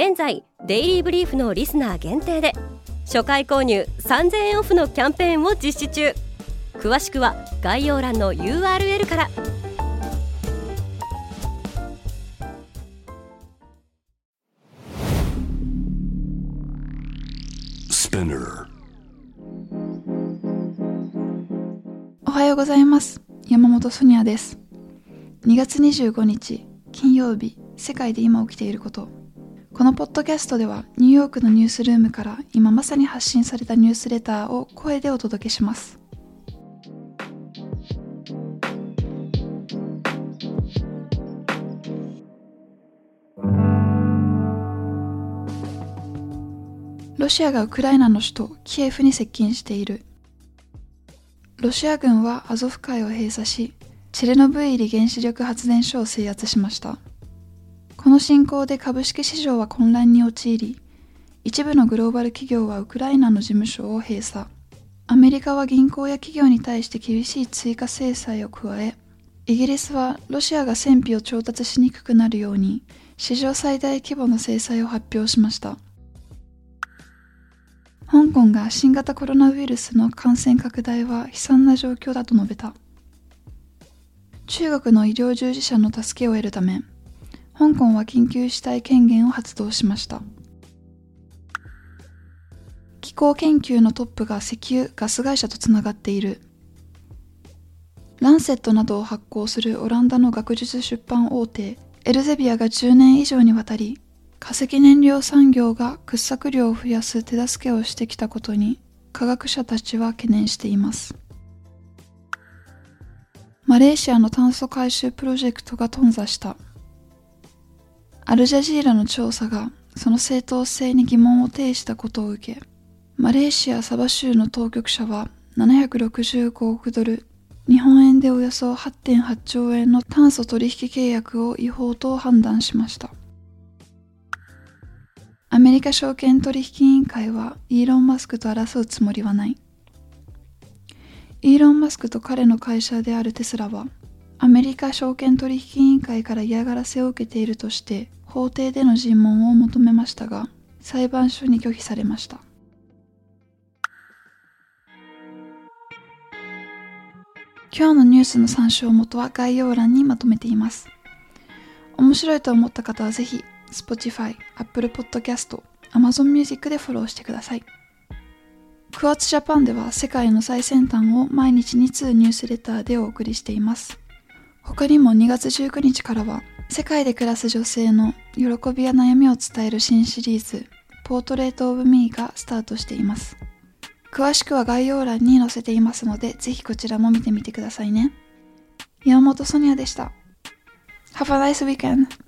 現在デイリーブリーフのリスナー限定で初回購入3000円オフのキャンペーンを実施中。詳しくは概要欄の URL から。おはようございます。山本ソニアです。2月25日金曜日世界で今起きていることこのポッドキャストではニューヨークのニュースルームから今まさに発信されたニュースレターを声でお届けします。ロシアがウクライナの首都キエフに接近している。ロシア軍はアゾフ海を閉鎖しチェルノブイリ原子力発電所を制圧しました。この侵攻で株式市場は混乱に陥り一部のグローバル企業はウクライナの事務所を閉鎖。アメリカは銀行や企業に対して厳しい追加制裁を加えイギリスはロシアが戦費を調達しにくくなるように史上最大規模の制裁を発表しました。香港が新型コロナウイルスの感染拡大は悲惨な状況だと述べた。中国の医療従事者の助けを得るため香港は緊急事態宣言を発動しました。気候研究のトップが石油・ガス会社とつながっている。ランセットなどを発行するオランダの学術出版大手エルゼビアが10年以上にわたり化石燃料産業が掘削量を増やす手助けをしてきたことに科学者たちは懸念しています。マレーシアの炭素回収プロジェクトが頓挫した。アルジャジーラの調査がその正当性に疑問を呈したことを受けマレーシア・サバ州の当局者は765億ドル日本円でおよそ8.8兆円の炭素取引契約を違法と判断しましたアメリカ証券取引委員会はイーロン・マスクと争うつもりはない。イーロン・マスクと彼の会社であるテスラはアメリカ証券取引委員会から嫌がらせを受けているとして法廷での尋問を求めましたが裁判所に拒否されました今日のニュースの参照元は概要欄にまとめています面白いと思った方はぜひ Spotify、Apple Podcast、Amazon Music でフォローしてください。クワーツジャパンでは世界の最先端を毎日2通ニュースレターでお送りしています。他にも2月19日からは世界で暮らす女性の喜びや悩みを伝える新シリーズポートレートオブミーがスタートしています。詳しくは概要欄に載せていますのでぜひこちらも見てみてくださいね。山本ソニアでした。Have a nice weekend!